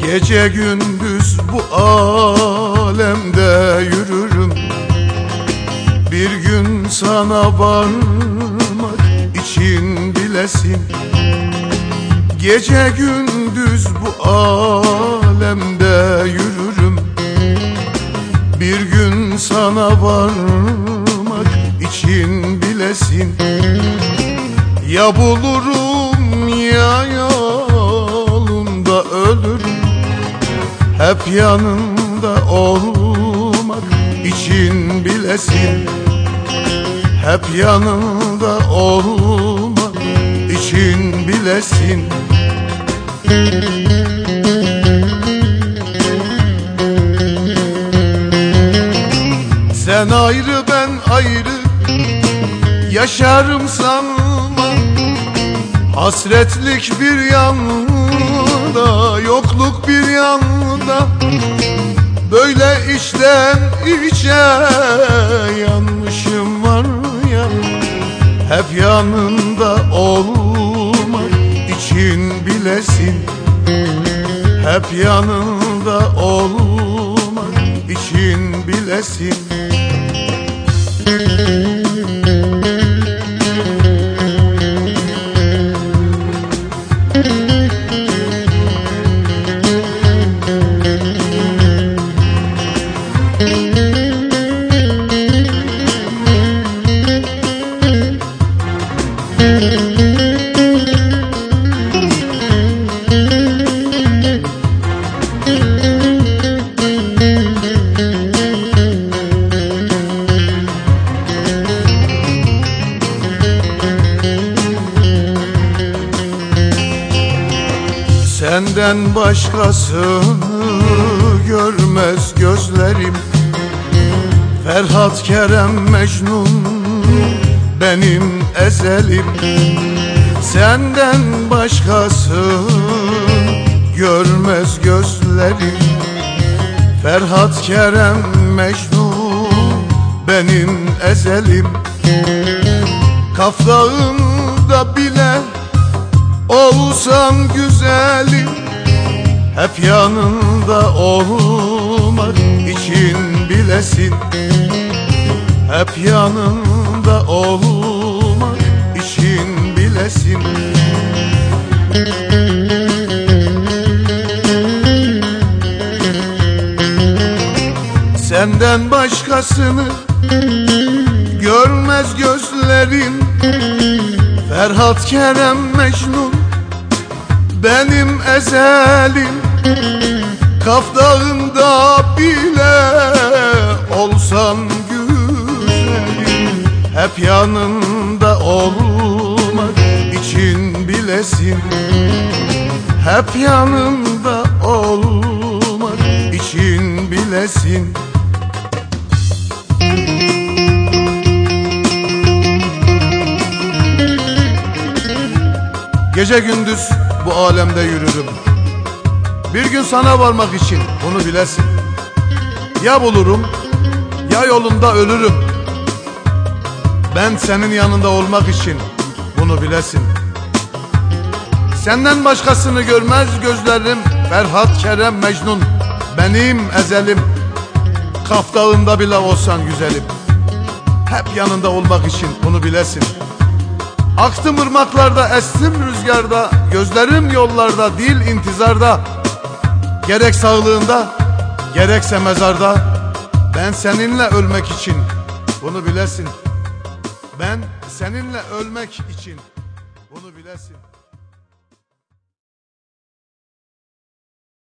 Gece gündüz bu alemde yürürüm. Bir gün sana varmak için bilesin Gece gündüz bu alemde yürürüm. Bir gün sana varmak için bilesin ya bulurum ya yolunda ölürüm. Hep yanında olmak için bilesin. Hep yanında olmak için bilesin. Sen ayrı ben ayrı. Yaşarım sanma Hasretlik bir yanda Yokluk bir yanda. Böyle içten içe Yanmışım var ya. Hep yanında olmak için bilesin. Hep yanında olmak için bilesin Senden başkasını görmez gözlerim. Ferhat Kerem Mecnun benim ezelim Senden başkası görmez gözlerim. Ferhat Kerem Mecnun benim ezelim Kaf Dağı'nda olsan güzelim Hep yanında olmak için bilesin. Hep yanında olmak için bilesin. Senden başkasını görmez gözlerin Ferhat Kerem Mecnun benim ezelim Kaf Dağı'nda bile olsan güzelim. Hep yanında olmak için bilesin. Hep yanında olmak için bilesin. Gece gündüz bu alemde yürürüm. Bir gün sana varmak için bunu bilesin Ya bulurum ya yolunda ölürüm. Ben senin yanında olmak için bunu bilesin Senden başkasını görmez gözlerim Ferhat Kerem Mecnun Benim ezelim. Kaf Dağı'nda bile olsan güzelim. Hep yanında olmak için bunu bilesin Aktım ırmaklarda, estim rüzgarda Gözlerim yollarda, dil intizarda. Gerek sağlığında, gerekse mezarda. Ben seninle ölmek için bunu bilesin. Ben seninle ölmek için bunu bilesin